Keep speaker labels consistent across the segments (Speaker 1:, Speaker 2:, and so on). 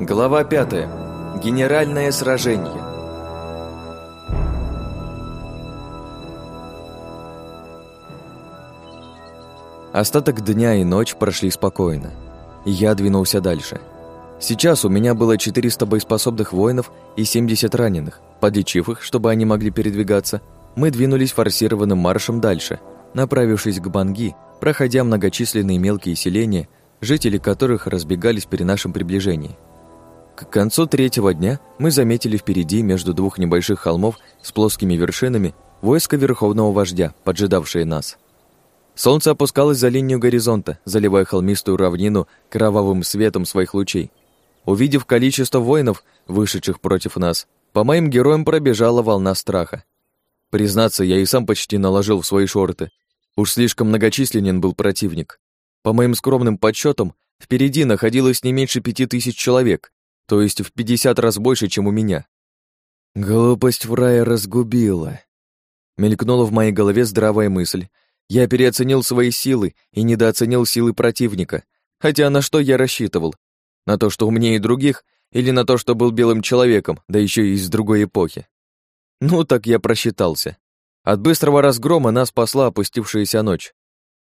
Speaker 1: Глава 5. Генеральное сражение. Остаток дня и ночь прошли спокойно. И я двинулся дальше. Сейчас у меня было 400 боеспособных воинов и 70 раненых. Подлечив их, чтобы они могли передвигаться, мы двинулись форсированным маршем дальше, направившись к Банги, проходя многочисленные мелкие селения, жители которых разбегались при нашем приближении. К концу третьего дня мы заметили впереди, между двух небольших холмов с плоскими вершинами, войско Верховного Вождя, поджидавшее нас. Солнце опускалось за линию горизонта, заливая холмистую равнину кровавым светом своих лучей. Увидев количество воинов, вышедших против нас, по моим героям пробежала волна страха. Признаться, я и сам почти наложил в свои шорты. Уж слишком многочисленен был противник. По моим скромным подсчетам, впереди находилось не меньше пяти тысяч человек, то есть в пятьдесят раз больше, чем у меня. Глупость в рае разгубила. Мелькнула в моей голове здравая мысль. Я переоценил свои силы и недооценил силы противника. Хотя на что я рассчитывал? На то, что умнее других, или на то, что был белым человеком, да еще и из другой эпохи? Ну, так я просчитался. От быстрого разгрома нас спасла опустившаяся ночь.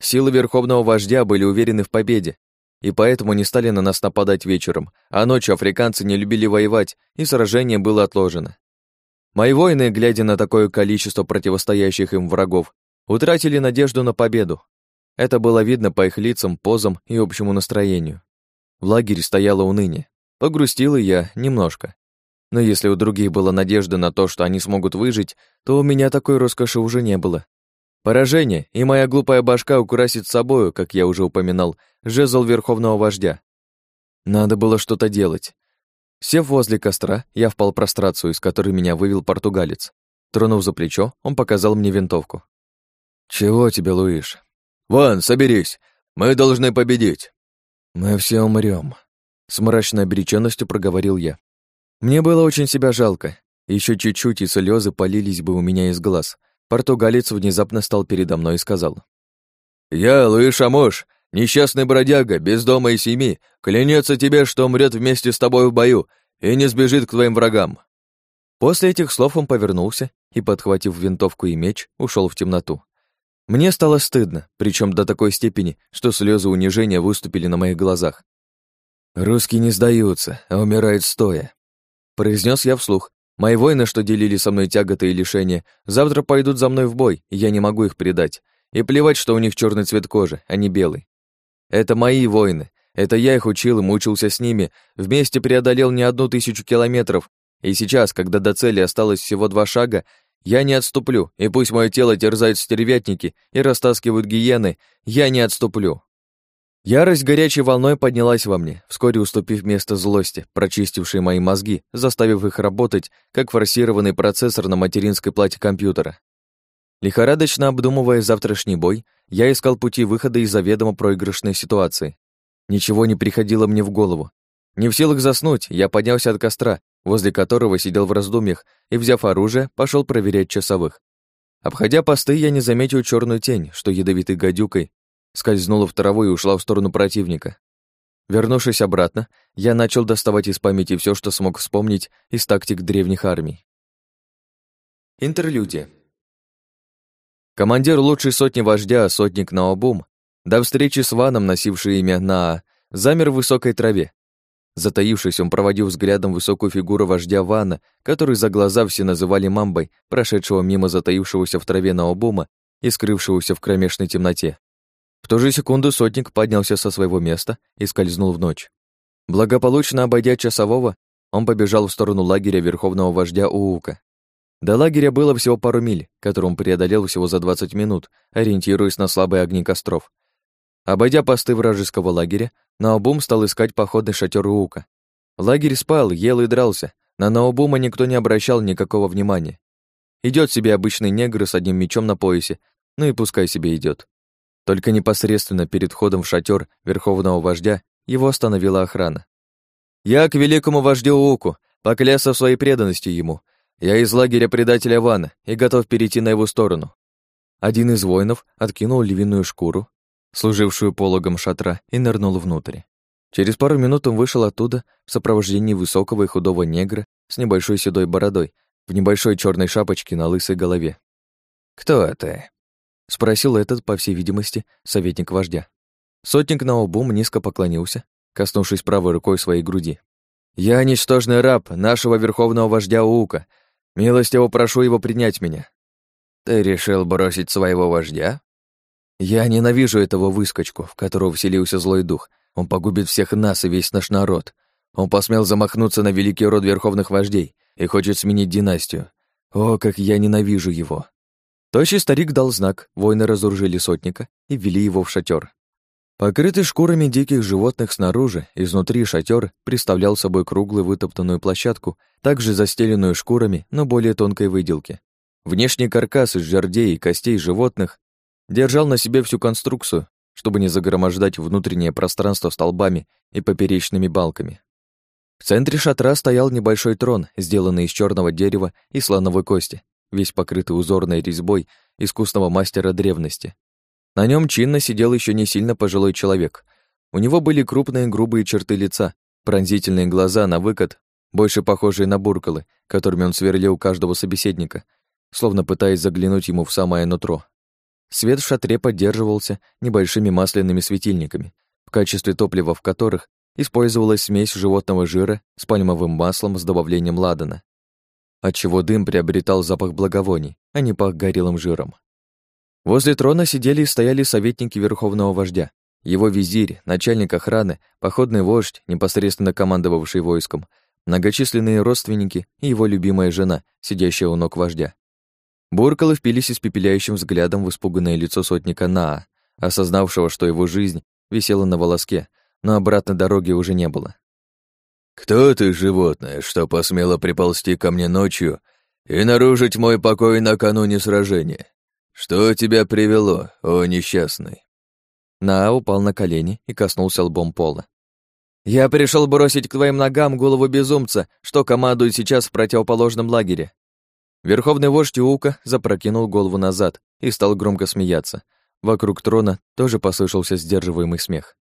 Speaker 1: Силы Верховного Вождя были уверены в победе, и поэтому не стали на нас нападать вечером, а ночью африканцы не любили воевать, и сражение было отложено. Мои воины, глядя на такое количество противостоящих им врагов, утратили надежду на победу. Это было видно по их лицам, позам и общему настроению. В лагере стояло уныние. Погрустил и я немножко. Но если у других была надежда на то, что они смогут выжить, то у меня такой роскоши уже не было. Поражение, и моя глупая башка украсит собою, как я уже упоминал, жезл Верховного Вождя. Надо было что-то делать. Сев возле костра, я впал в прострацию, из которой меня вывел португалец. Тронув за плечо, он показал мне винтовку. «Чего тебе, Луиш?»
Speaker 2: «Ван, соберись! Мы должны победить!»
Speaker 1: «Мы все умрем», — с мрачной обреченностью проговорил я. Мне было очень себя жалко. Еще чуть-чуть, и слезы полились бы у меня из глаз. Португалец внезапно стал передо мной и сказал.
Speaker 2: «Я, Луиш Амош, несчастный бродяга, без дома и семьи, клянется тебе, что умрет вместе с тобой в бою и не сбежит к твоим врагам».
Speaker 1: После этих слов он повернулся и, подхватив винтовку и меч, ушел в темноту. Мне стало стыдно, причем до такой степени, что слезы унижения выступили на моих глазах. «Русские не сдаются, а умирают стоя», Произнес я вслух. Мои воины, что делили со мной тяготы и лишения, завтра пойдут за мной в бой, и я не могу их предать. И плевать, что у них черный цвет кожи, а не белый. Это мои воины. Это я их учил и мучился с ними, вместе преодолел не одну тысячу километров. И сейчас, когда до цели осталось всего два шага, я не отступлю, и пусть мое тело терзают стервятники и растаскивают гиены, я не отступлю. Ярость горячей волной поднялась во мне, вскоре уступив место злости, прочистившей мои мозги, заставив их работать, как форсированный процессор на материнской плате компьютера. Лихорадочно обдумывая завтрашний бой, я искал пути выхода из заведомо проигрышной ситуации. Ничего не приходило мне в голову. Не в силах заснуть, я поднялся от костра, возле которого сидел в раздумьях, и, взяв оружие, пошел проверять часовых. Обходя посты, я не заметил черную тень, что ядовитой гадюкой скользнула в траву и ушла в сторону противника. Вернувшись обратно, я начал доставать из памяти все, что смог вспомнить из тактик древних армий. Интерлюдия. Командир лучшей сотни вождя, сотник Наобум, до встречи с Ваном, носивший имя Наа, замер в высокой траве. Затаившись, он проводил взглядом высокую фигуру вождя Вана, который за глаза все называли мамбой, прошедшего мимо затаившегося в траве Наобума и скрывшегося в кромешной темноте. В ту же секунду сотник поднялся со своего места и скользнул в ночь. Благополучно обойдя часового, он побежал в сторону лагеря верховного вождя Уука. До лагеря было всего пару миль, который он преодолел всего за 20 минут, ориентируясь на слабые огни костров. Обойдя посты вражеского лагеря, Наобум стал искать походный шатер Уука. Лагерь спал, ел и дрался, на Наобума никто не обращал никакого внимания. Идет себе обычный негр с одним мечом на поясе, ну и пускай себе идет. Только непосредственно перед входом в шатер верховного вождя его остановила охрана. «Я к великому вождю Уку, поклялся в своей преданности ему. Я из лагеря предателя Вана и готов перейти на его сторону». Один из воинов откинул львиную шкуру, служившую пологом шатра, и нырнул внутрь. Через пару минут он вышел оттуда в сопровождении высокого и худого негра с небольшой седой бородой, в небольшой черной шапочке на лысой голове. «Кто это?» — спросил этот, по всей видимости, советник вождя. Сотник на обум низко поклонился, коснувшись правой рукой своей груди. «Я ничтожный раб нашего верховного вождя Уука. Милостиво прошу его принять меня». «Ты решил бросить своего вождя?» «Я ненавижу этого выскочку, в которого вселился злой дух. Он погубит всех нас и весь наш народ. Он посмел замахнуться на великий род верховных вождей и хочет сменить династию. О, как я ненавижу его!» Тощий старик дал знак, воины разоружили сотника и ввели его в шатер. Покрытый шкурами диких животных снаружи, изнутри шатер представлял собой круглую вытоптанную площадку, также застеленную шкурами, но более тонкой выделки. Внешний каркас из жердей и костей животных держал на себе всю конструкцию, чтобы не загромождать внутреннее пространство столбами и поперечными балками. В центре шатра стоял небольшой трон, сделанный из черного дерева и слоновой кости, весь покрытый узорной резьбой искусного мастера древности. На нем чинно сидел еще не сильно пожилой человек. У него были крупные грубые черты лица, пронзительные глаза на выкат, больше похожие на буркалы, которыми он сверлил каждого собеседника, словно пытаясь заглянуть ему в самое нутро. Свет в шатре поддерживался небольшими масляными светильниками, в качестве топлива в которых использовалась смесь животного жира с пальмовым маслом с добавлением ладана, отчего дым приобретал запах благовоний, а не пах горелым жиром. Возле трона сидели и стояли советники верховного вождя, его визирь, начальник охраны, походный вождь, непосредственно командовавший войском, многочисленные родственники и его любимая жена, сидящая у ног вождя. Буркалы впились испепеляющим взглядом в испуганное лицо сотника Наа, осознавшего, что его жизнь висела на волоске, но обратной дороги уже не было.
Speaker 2: «Кто ты, животное, что посмело приползти ко мне ночью и нарушить мой покой накануне сражения?» «Что тебя привело, о несчастный?»
Speaker 1: Наа упал на колени и коснулся лбом пола. «Я пришел бросить к твоим ногам голову безумца, что командует сейчас в противоположном лагере». Верховный вождь Ука запрокинул голову назад и стал громко смеяться. Вокруг трона тоже послышался сдерживаемый смех.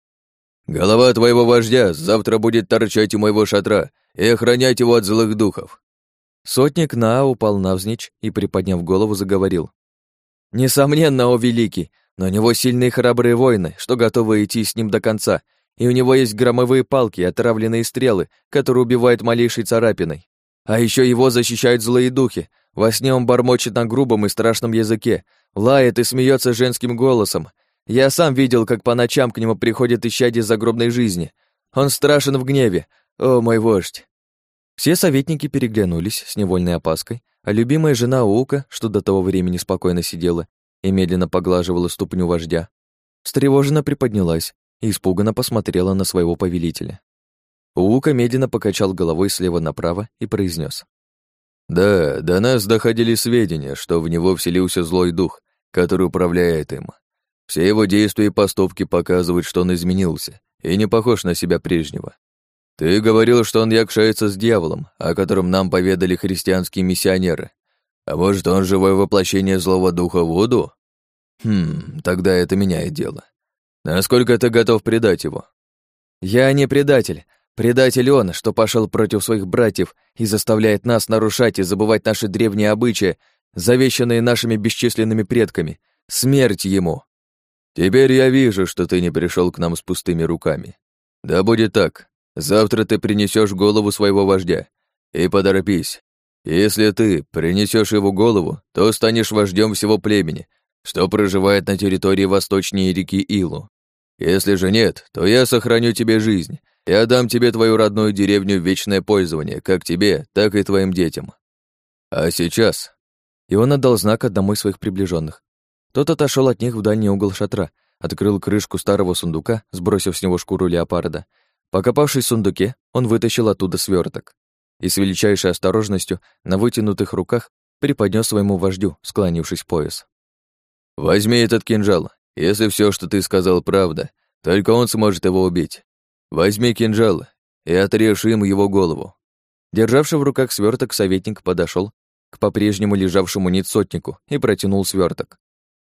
Speaker 2: «Голова твоего вождя завтра будет торчать у моего шатра и охранять его от злых духов».
Speaker 1: Сотник Наа упал навзничь и, приподняв голову, заговорил. Несомненно, о великий, но у него сильные храбрые воины, что готовы идти с ним до конца, и у него есть громовые палки, отравленные стрелы, которые убивают малейшей царапиной. А еще его защищают злые духи. Во сне он бормочет на грубом и страшном языке, лает и смеется женским голосом. Я сам видел, как по ночам к нему приходят исчадия загробной жизни. Он страшен в гневе. О, мой вождь!» Все советники переглянулись с невольной опаской, а любимая жена Ука, что до того времени спокойно сидела и медленно поглаживала ступню вождя, встревоженно приподнялась и испуганно посмотрела на своего повелителя. Ука медленно покачал головой слева направо и произнес:
Speaker 2: «Да, до нас доходили сведения, что в него вселился злой дух, который управляет им. Все его действия и поступки показывают, что он изменился и не похож на себя прежнего. Ты говорил, что он якшается с дьяволом, о котором нам поведали христианские миссионеры. А может, он живое воплощение злого духа Вуду? Хм, тогда это меняет дело. Насколько ты готов предать его?
Speaker 1: Я не предатель. Предатель он, что пошел против своих братьев и заставляет нас нарушать и забывать наши древние обычаи, завещанные нашими бесчисленными предками. Смерть ему.
Speaker 2: Теперь я вижу, что ты не пришел к нам с пустыми руками. Да будет так. Завтра ты принесешь голову своего вождя. И поторопись. Если ты принесешь его голову, то станешь вождем всего племени, что проживает на территории восточнее реки Илу. Если же нет, то я сохраню тебе жизнь и отдам тебе твою родную деревню в вечное пользование, как тебе, так и твоим детям. А сейчас...»
Speaker 1: И он отдал знак одному из своих приближенных. Тот отошел от них в дальний угол шатра, открыл крышку старого сундука, сбросив с него шкуру леопарда, Покопавшись в сундуке, он вытащил оттуда сверток и с величайшей осторожностью на вытянутых руках преподнес своему вождю, склонившись пояс.
Speaker 2: «Возьми этот кинжал. Если все, что ты сказал, правда, только он сможет его убить. Возьми кинжал и отрежь им его голову».
Speaker 1: Державший в руках сверток, советник подошел к по-прежнему лежавшему ниц сотнику и протянул сверток.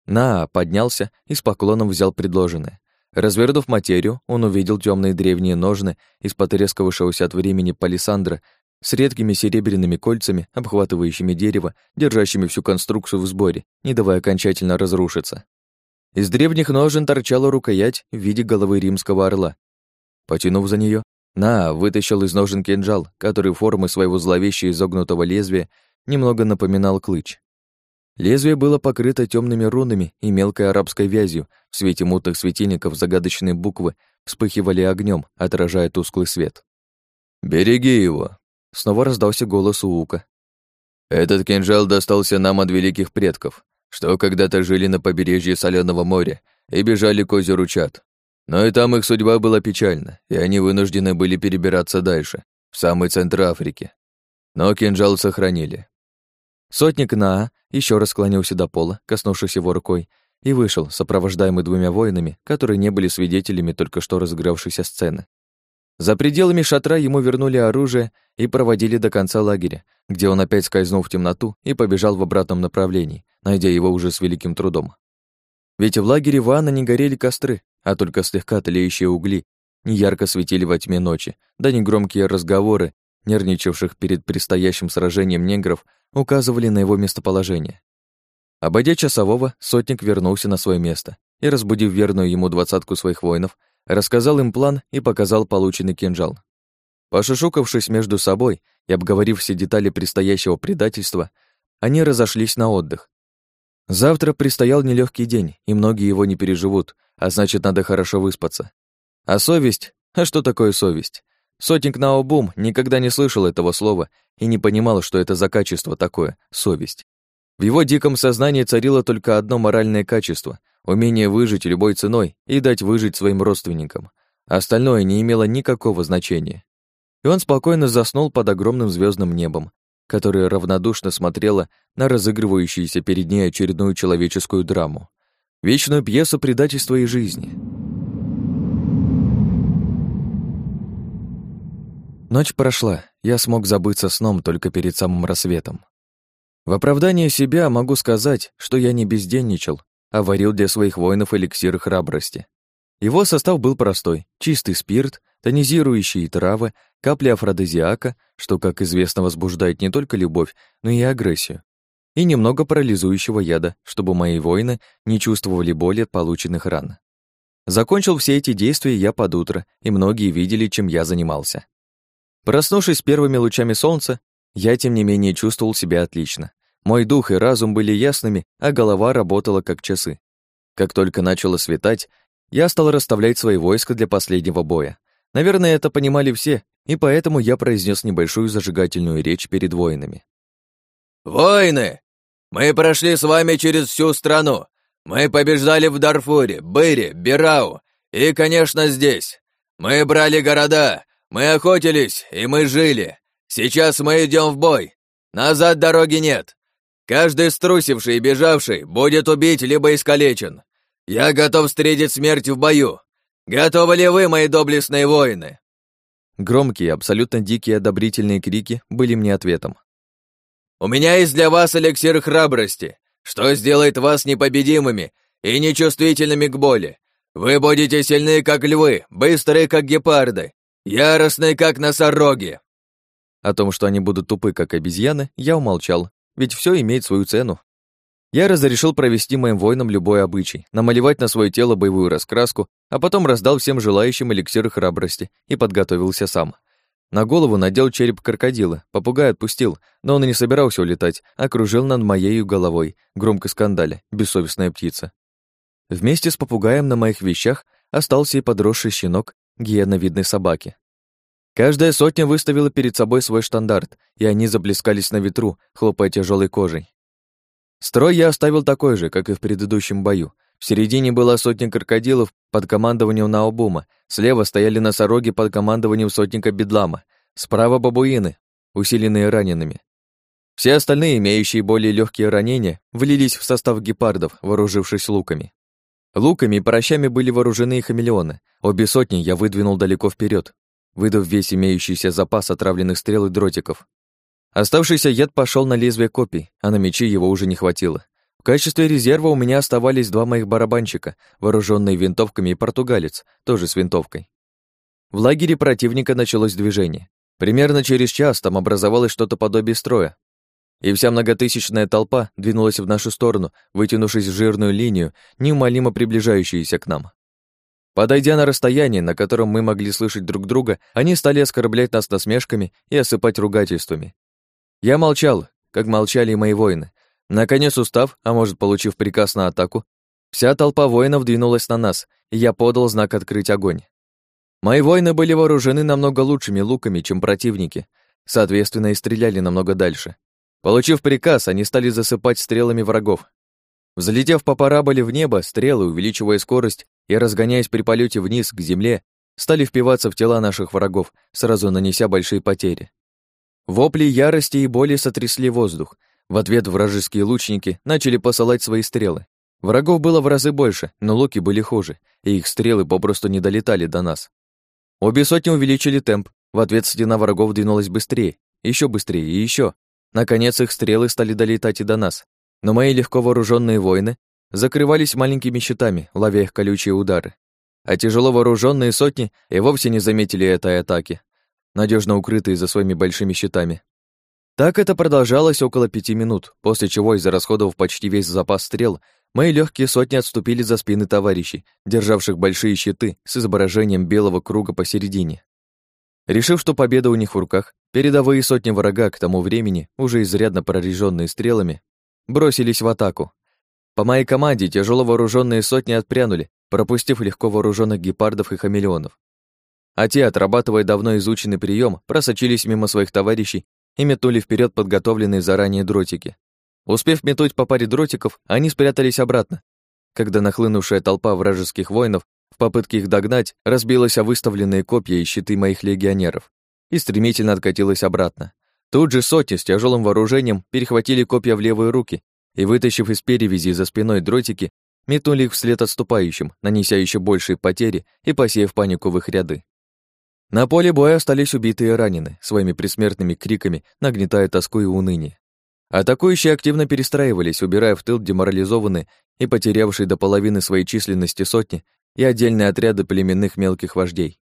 Speaker 1: На поднялся и с поклоном взял предложенное. Развернув материю, он увидел темные древние ножны из потрескавшегося от времени палисандра с редкими серебряными кольцами, обхватывающими дерево, держащими всю конструкцию в сборе, не давая окончательно разрушиться. Из древних ножен торчала рукоять в виде головы римского орла. Потянув за нее, На вытащил из ножен кинжал, который формы своего зловеще изогнутого лезвия немного напоминал клыч. Лезвие было покрыто темными рунами и мелкой арабской вязью. В свете мутных светильников загадочные буквы вспыхивали огнем, отражая тусклый свет.
Speaker 2: «Береги его!»
Speaker 1: Снова раздался голос Уука.
Speaker 2: «Этот кинжал достался нам от великих предков, что когда-то жили на побережье Соленого моря и бежали к озеру Чат. Но и там их судьба была печальна, и они вынуждены были перебираться дальше, в самый центр Африки. Но кинжал сохранили.
Speaker 1: Сотник Наа еще раз склонился до пола, коснувшись его рукой, и вышел, сопровождаемый двумя воинами, которые не были свидетелями только что разыгравшейся сцены. За пределами шатра ему вернули оружие и проводили до конца лагеря, где он опять скользнул в темноту и побежал в обратном направлении, найдя его уже с великим трудом. Ведь в лагере Вана не горели костры, а только слегка тлеющие угли, неярко светили во тьме ночи, да негромкие разговоры, нервничавших перед предстоящим сражением негров, указывали на его местоположение. Обойдя часового, сотник вернулся на свое место и, разбудив верную ему двадцатку своих воинов, рассказал им план и показал полученный кинжал. Пошушукавшись между собой и обговорив все детали предстоящего предательства, они разошлись на отдых. Завтра предстоял нелегкий день, и многие его не переживут, а значит, надо хорошо выспаться. А совесть? А что такое совесть? Сотник Наобум никогда не слышал этого слова и не понимал, что это за качество такое — совесть. В его диком сознании царило только одно моральное качество — умение выжить любой ценой и дать выжить своим родственникам. Остальное не имело никакого значения. И он спокойно заснул под огромным звездным небом, которое равнодушно смотрело на разыгрывающуюся перед ней очередную человеческую драму. Вечную пьесу предательства и жизни. Ночь прошла, я смог забыться сном только перед самым рассветом. В оправдание себя могу сказать, что я не безденничал, а варил для своих воинов эликсир храбрости. Его состав был простой: чистый спирт, тонизирующие травы, капли афродизиака, что, как известно, возбуждает не только любовь, но и агрессию, и немного парализующего яда, чтобы мои воины не чувствовали боли от полученных ран. Закончил все эти действия я под утро, и многие видели, чем я занимался. Проснувшись первыми лучами солнца, я, тем не менее, чувствовал себя отлично. Мой дух и разум были ясными, а голова работала как часы. Как только начало светать, я стал расставлять свои войска для последнего боя. Наверное, это понимали все, и поэтому я произнес небольшую зажигательную речь перед воинами.
Speaker 3: «Воины! Мы прошли с вами через всю страну. Мы побеждали в Дарфуре, Быре, Бирау и, конечно, здесь. Мы брали города, мы охотились, и мы жили. Сейчас мы идем в бой. Назад дороги нет. Каждый струсивший и бежавший будет убить либо искалечен. Я готов встретить смерть в бою. Готовы ли вы, мои доблестные воины?»
Speaker 1: Громкие, абсолютно дикие одобрительные крики были мне ответом.
Speaker 3: «У меня есть для вас эликсир храбрости, что сделает вас непобедимыми и нечувствительными к боли. Вы будете сильны, как львы, быстрые, как гепарды, Яростные, как носороги!»
Speaker 1: О том, что они будут тупы, как обезьяны, я умолчал, ведь все имеет свою цену. Я разрешил провести моим воинам любой обычай, намалевать на свое тело боевую раскраску, а потом раздал всем желающим эликсиры храбрости и подготовился сам. На голову надел череп крокодила, попугай отпустил, но он и не собирался улетать, а кружил над моей головой, громко скандаля, бессовестная птица. Вместе с попугаем на моих вещах остался и подросший щенок, гиеновидной собаки. Каждая сотня выставила перед собой свой штандарт, и они заблескались на ветру, хлопая тяжелой кожей. Строй я оставил такой же, как и в предыдущем бою. В середине была сотня крокодилов под командованием Наобума, слева стояли носороги под командованием сотника Бедлама, справа бабуины, усиленные ранеными. Все остальные, имеющие более легкие ранения, влились в состав гепардов, вооружившись луками. Луками и прощами были вооружены и хамелеоны. Обе сотни я выдвинул далеко вперед, выдав весь имеющийся запас отравленных стрел и дротиков. Оставшийся яд пошел на лезвие копий, а на мечи его уже не хватило. В качестве резерва у меня оставались два моих барабанщика, вооруженные винтовками, и португалец, тоже с винтовкой. В лагере противника началось движение. Примерно через час там образовалось что-то подобие строя, и вся многотысячная толпа двинулась в нашу сторону, вытянувшись в жирную линию, неумолимо приближающуюся к нам. Подойдя на расстояние, на котором мы могли слышать друг друга, они стали оскорблять нас насмешками и осыпать ругательствами. Я молчал, как молчали и мои воины. Наконец, устав, а может, получив приказ на атаку, вся толпа воинов двинулась на нас, и я подал знак открыть огонь. Мои воины были вооружены намного лучшими луками, чем противники, соответственно, и стреляли намного дальше. Получив приказ, они стали засыпать стрелами врагов. Взлетев по параболе в небо, стрелы, увеличивая скорость и разгоняясь при полете вниз к земле, стали впиваться в тела наших врагов, сразу нанеся большие потери. Вопли ярости и боли сотрясли воздух. В ответ вражеские лучники начали посылать свои стрелы. Врагов было в разы больше, но луки были хуже, и их стрелы попросту не долетали до нас. Обе сотни увеличили темп, в ответ стена врагов двинулась быстрее, еще быстрее и еще, Наконец их стрелы стали долетать и до нас, но мои легко вооруженные воины закрывались маленькими щитами, ловя их колючие удары. А тяжело вооруженные сотни и вовсе не заметили этой атаки, надежно укрытые за своими большими щитами. Так это продолжалось около пяти минут, после чего, из-за расходов почти весь запас стрел, мои легкие сотни отступили за спины товарищей, державших большие щиты с изображением белого круга посередине. Решив, что победа у них в руках, передовые сотни врага к тому времени, уже изрядно прореженные стрелами, бросились в атаку. По моей команде тяжело вооруженные сотни отпрянули, пропустив легко вооруженных гепардов и хамелеонов. А те, отрабатывая давно изученный прием, просочились мимо своих товарищей и метнули вперед подготовленные заранее дротики. Успев метнуть по паре дротиков, они спрятались обратно. Когда нахлынувшая толпа вражеских воинов попытке их догнать, разбилась о выставленные копья и щиты моих легионеров и стремительно откатилась обратно. Тут же сотни с тяжелым вооружением перехватили копья в левые руки и, вытащив из перевязи за спиной дротики, метнули их вслед отступающим, нанеся еще большие потери и посеяв панику в их ряды. На поле боя остались убитые и ранены, своими предсмертными криками нагнетая тоску и уныние. Атакующие активно перестраивались, убирая в тыл деморализованные и потерявшие до половины своей численности сотни и отдельные отряды племенных мелких вождей.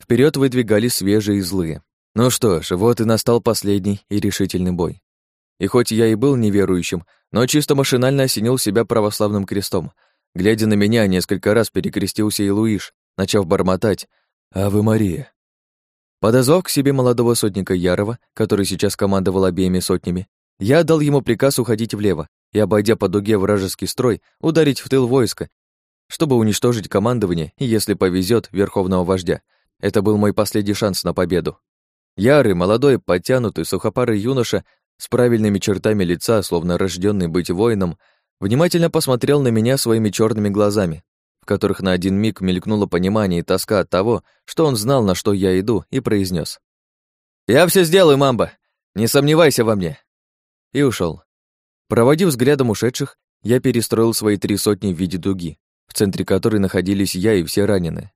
Speaker 1: Вперед выдвигались свежие и злые. Ну что ж, вот и настал последний и решительный бой. И хоть я и был неверующим, но чисто машинально осенил себя православным крестом. Глядя на меня, несколько раз перекрестился и Луиш, начав бормотать «Авы Мария». Подозвав к себе молодого сотника Ярова, который сейчас командовал обеими сотнями, я дал ему приказ уходить влево и, обойдя по дуге вражеский строй, ударить в тыл войска чтобы уничтожить командование и, если повезет, верховного вождя. Это был мой последний шанс на победу. Ярый, молодой, подтянутый, сухопарый юноша с правильными чертами лица, словно рожденный быть воином, внимательно посмотрел на меня своими черными глазами, в которых на один миг мелькнуло понимание и тоска от того, что он знал, на что я иду, и произнес: «Я все сделаю, мамба! Не сомневайся во мне!» И ушел. Проводив взглядом ушедших, я перестроил свои три сотни в виде дуги, в центре которой находились я и все раненые.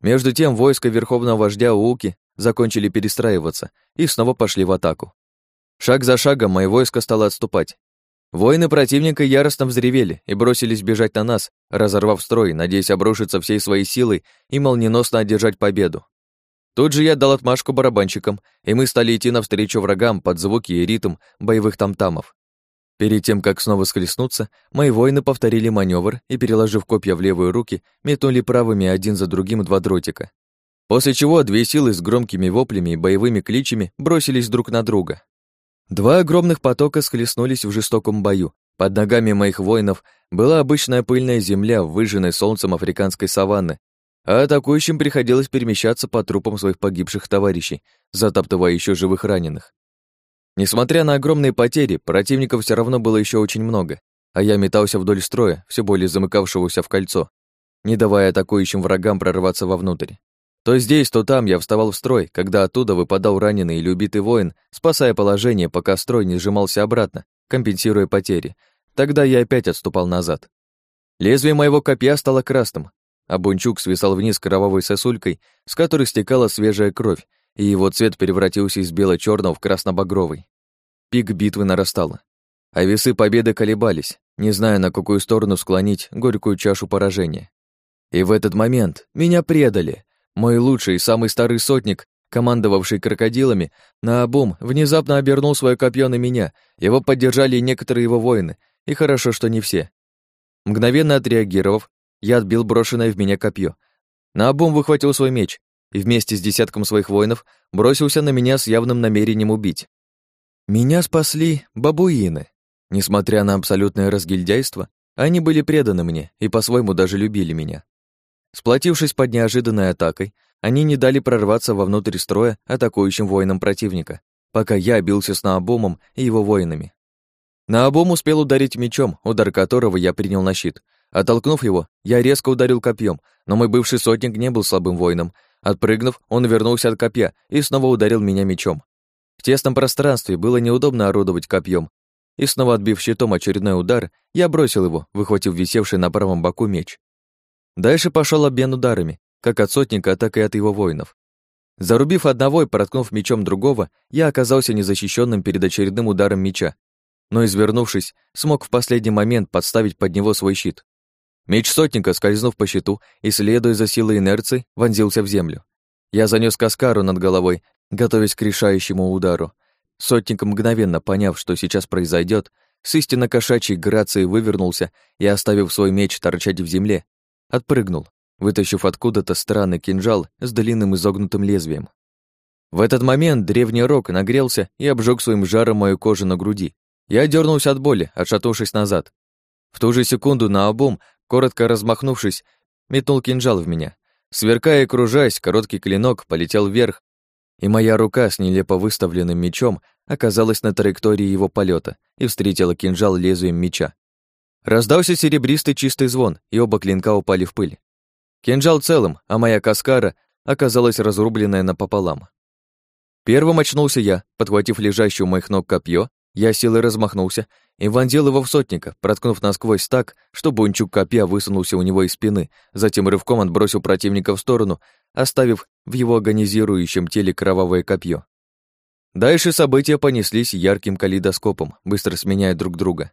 Speaker 1: Между тем войско верховного вождя Ууки закончили перестраиваться и снова пошли в атаку. Шаг за шагом мое войско стало отступать. Воины противника яростно взревели и бросились бежать на нас, разорвав строй, надеясь обрушиться всей своей силой и молниеносно одержать победу. Тут же я дал отмашку барабанщикам, и мы стали идти навстречу врагам под звуки и ритм боевых тамтамов. Перед тем, как снова схлестнуться, мои воины повторили маневр и, переложив копья в левые руки, метнули правыми один за другим два дротика. После чего две силы с громкими воплями и боевыми кличами бросились друг на друга. Два огромных потока схлестнулись в жестоком бою. Под ногами моих воинов была обычная пыльная земля, выжженная солнцем африканской саванны, а атакующим приходилось перемещаться по трупам своих погибших товарищей, затаптывая еще живых раненых. Несмотря на огромные потери, противников все равно было еще очень много, а я метался вдоль строя, все более замыкавшегося в кольцо, не давая атакующим врагам прорваться вовнутрь. То здесь, то там я вставал в строй, когда оттуда выпадал раненый или убитый воин, спасая положение, пока строй не сжимался обратно, компенсируя потери. Тогда я опять отступал назад. Лезвие моего копья стало красным, а бунчук свисал вниз кровавой сосулькой, с которой стекала свежая кровь, и его цвет превратился из бело черного в красно-багровый. Пик битвы нарастал, а весы победы колебались. не зная, на какую сторону склонить горькую чашу поражения. И в этот момент меня предали. Мой лучший и самый старый сотник, командовавший крокодилами, на обум внезапно обернул свое копье на меня. Его поддержали некоторые его воины, и хорошо, что не все. Мгновенно отреагировав, я отбил брошенное в меня копье. На обум выхватил свой меч и вместе с десятком своих воинов бросился на меня с явным намерением убить. Меня спасли бабуины. Несмотря на абсолютное разгильдяйство, они были преданы мне и по-своему даже любили меня. Сплотившись под неожиданной атакой, они не дали прорваться вовнутрь строя атакующим воинам противника, пока я бился с Наобомом и его воинами. Наобом успел ударить мечом, удар которого я принял на щит. Оттолкнув его, я резко ударил копьем, но мой бывший сотник не был слабым воином. Отпрыгнув, он вернулся от копья и снова ударил меня мечом. В тесном пространстве было неудобно орудовать копьем, и снова отбив щитом очередной удар, я бросил его, выхватив висевший на правом боку меч. Дальше пошел обмен ударами, как от сотника, так и от его воинов. Зарубив одного и проткнув мечом другого, я оказался незащищенным перед очередным ударом меча, но, извернувшись, смог в последний момент подставить под него свой щит. Меч сотника, скользнув по щиту и следуя за силой инерции, вонзился в землю. Я занес каскару над головой, готовясь к решающему удару. Сотник, мгновенно поняв, что сейчас произойдет, с истинно кошачьей грацией вывернулся и, оставив свой меч торчать в земле, отпрыгнул, вытащив откуда-то странный кинжал с длинным изогнутым лезвием. В этот момент древний рог нагрелся и обжег своим жаром мою кожу на груди. Я дернулся от боли, отшатнувшись назад. В ту же секунду на обум, коротко размахнувшись, метнул кинжал в меня. Сверкая и кружась, короткий клинок полетел вверх, и моя рука с нелепо выставленным мечом оказалась на траектории его полета и встретила кинжал лезвием меча. Раздался серебристый чистый звон, и оба клинка упали в пыль. Кинжал целым, а моя каскара оказалась разрубленная напополам. Первым очнулся я, подхватив лежащую у моих ног копье, я силой размахнулся и вонзил его в сотника, проткнув насквозь так, что бунчук копья высунулся у него из спины, затем рывком отбросил противника в сторону, оставив в его агонизирующем теле кровавое копье. Дальше события понеслись ярким калейдоскопом, быстро сменяя друг друга.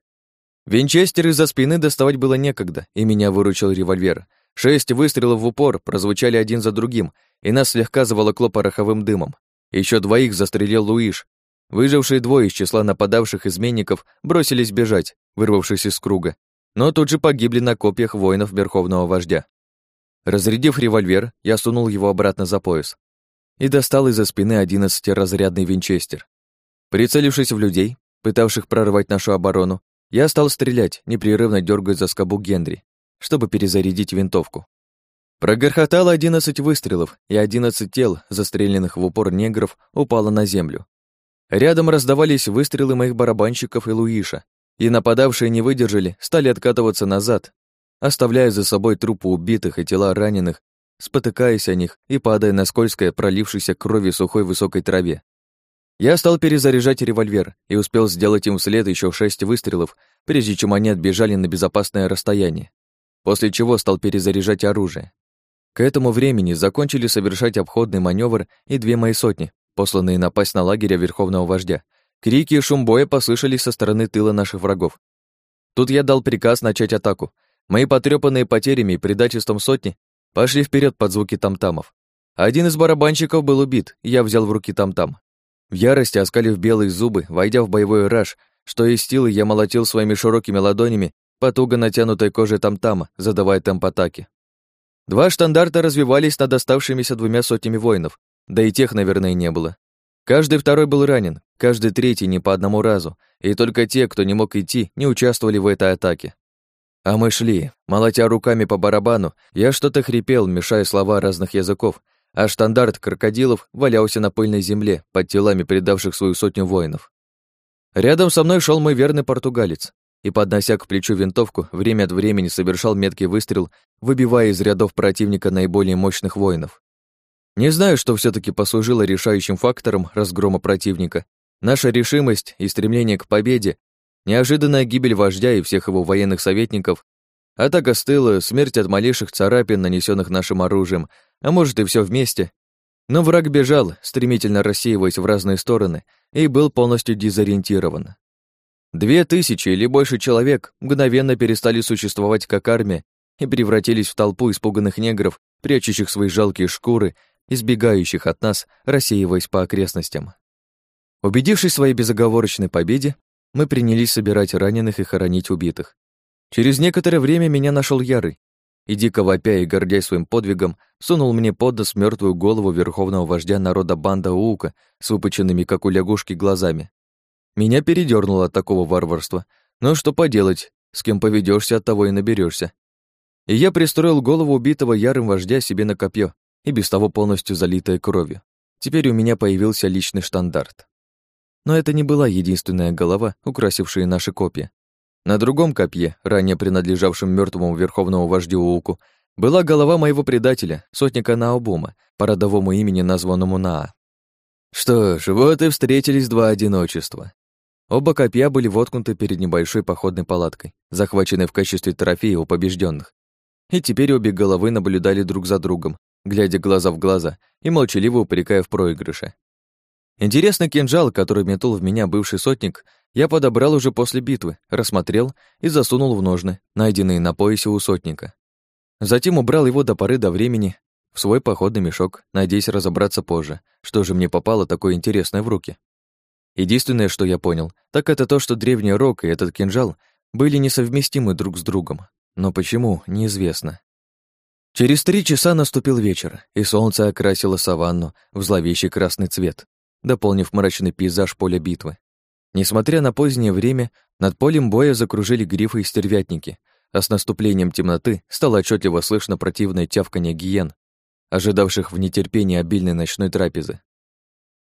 Speaker 1: Винчестер из-за спины доставать было некогда, и меня выручил револьвер. Шесть выстрелов в упор прозвучали один за другим, и нас слегка заволокло пороховым дымом. Еще двоих застрелил Луиш. Выжившие двое из числа нападавших изменников бросились бежать, вырвавшись из круга, но тут же погибли на копьях воинов Верховного Вождя. Разрядив револьвер, я сунул его обратно за пояс и достал из-за спины одиннадцатиразрядный винчестер. Прицелившись в людей, пытавших прорвать нашу оборону, я стал стрелять, непрерывно дергая за скобу Генри, чтобы перезарядить винтовку. Прогорхотало одиннадцать выстрелов, и одиннадцать тел, застреленных в упор негров, упало на землю. Рядом раздавались выстрелы моих барабанщиков и Луиша, и нападавшие не выдержали, стали откатываться назад, оставляя за собой трупы убитых и тела раненых, спотыкаясь о них и падая на скользкое, пролившейся крови сухой высокой траве. Я стал перезаряжать револьвер и успел сделать им вслед еще шесть выстрелов, прежде чем они отбежали на безопасное расстояние, после чего стал перезаряжать оружие. К этому времени закончили совершать обходный маневр и две мои сотни, посланные напасть на лагеря Верховного Вождя. Крики и шум боя послышались со стороны тыла наших врагов. Тут я дал приказ начать атаку. Мои потрепанные потерями и предательством сотни пошли вперед под звуки тамтамов. Один из барабанщиков был убит, и я взял в руки тамтам. В ярости, оскалив белые зубы, войдя в боевой раж, что из силы я молотил своими широкими ладонями по туго натянутой коже тамтама, задавая темп атаки. Два штандарта развивались над оставшимися двумя сотнями воинов, да и тех, наверное, не было. Каждый второй был ранен, каждый третий не по одному разу, и только те, кто не мог идти, не участвовали в этой атаке. А мы шли, молотя руками по барабану, я что-то хрипел, мешая слова разных языков, а штандарт крокодилов валялся на пыльной земле под телами предавших свою сотню воинов. Рядом со мной шел мой верный португалец и, поднося к плечу винтовку, время от времени совершал меткий выстрел, выбивая из рядов противника наиболее мощных воинов. Не знаю, что все таки послужило решающим фактором разгрома противника. Наша решимость и стремление к победе, неожиданная гибель вождя и всех его военных советников, атака с тыла, смерть от малейших царапин, нанесенных нашим оружием, а может и все вместе. Но враг бежал, стремительно рассеиваясь в разные стороны, и был полностью дезориентирован. Две тысячи или больше человек мгновенно перестали существовать как армия и превратились в толпу испуганных негров, прячущих свои жалкие шкуры, избегающих от нас, рассеиваясь по окрестностям. Убедившись в своей безоговорочной победе, мы принялись собирать раненых и хоронить убитых. Через некоторое время меня нашел Ярый, и дико вопя и гордясь своим подвигом, сунул мне под нос мертвую голову верховного вождя народа банда Уука с выпученными, как у лягушки, глазами. Меня передернуло от такого варварства, но что поделать, с кем поведешься, от того и наберешься. И я пристроил голову убитого ярым вождя себе на копье, и без того полностью залитое кровью. Теперь у меня появился личный штандарт. Но это не была единственная голова, украсившая наши копья. На другом копье, ранее принадлежавшем мертвому верховному вождю Ууку, была голова моего предателя, сотника Наобума, по родовому имени, названному Наа. Что ж, вот и встретились два одиночества. Оба копья были воткнуты перед небольшой походной палаткой, захваченной в качестве трофея у побежденных. И теперь обе головы наблюдали друг за другом, глядя глаза в глаза и молчаливо упрекая в проигрыше. Интересный кинжал, который метнул в меня бывший сотник, я подобрал уже после битвы, рассмотрел и засунул в ножны, найденные на поясе у сотника. Затем убрал его до поры до времени в свой походный мешок, надеясь разобраться позже, что же мне попало такое интересное в руки. Единственное, что я понял, так это то, что древний рог и этот кинжал были несовместимы друг с другом. Но почему, неизвестно. Через три часа наступил вечер, и солнце окрасило саванну в зловещий красный цвет, дополнив мрачный пейзаж поля битвы. Несмотря на позднее время, над полем боя закружили грифы и стервятники, а с наступлением темноты стало отчетливо слышно противное тявканье гиен, ожидавших в нетерпении обильной ночной трапезы.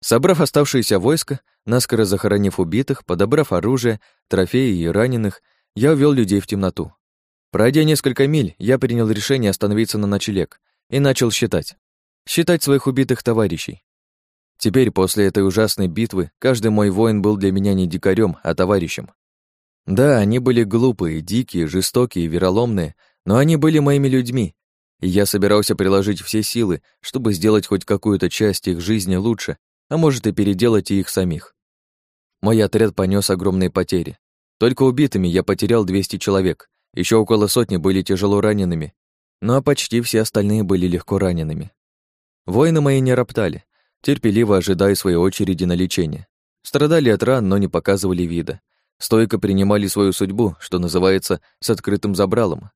Speaker 1: Собрав оставшееся войско, наскоро захоронив убитых, подобрав оружие, трофеи и раненых, я увел людей в темноту. Пройдя несколько миль, я принял решение остановиться на ночлег и начал считать. Считать своих убитых товарищей. Теперь, после этой ужасной битвы, каждый мой воин был для меня не дикарем, а товарищем. Да, они были глупые, дикие, жестокие, вероломные, но они были моими людьми, и я собирался приложить все силы, чтобы сделать хоть какую-то часть их жизни лучше, а может и переделать и их самих. Мой отряд понес огромные потери. Только убитыми я потерял 200 человек, еще около сотни были тяжело ранеными, ну почти все остальные были легко ранеными. Воины мои не роптали, терпеливо ожидая своей очереди на лечение. Страдали от ран, но не показывали вида. Стойко принимали свою судьбу, что называется, с открытым забралом.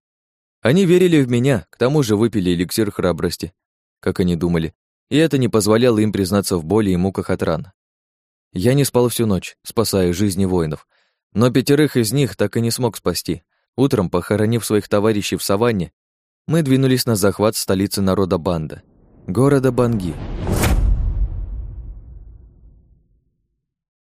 Speaker 1: Они верили в меня, к тому же выпили эликсир храбрости, как они думали, и это не позволяло им признаться в боли и муках от ран. Я не спал всю ночь, спасая жизни воинов, но пятерых из них так и не смог спасти. Утром, похоронив своих товарищей в саванне, мы двинулись на захват столицы народа Банда, города Банги.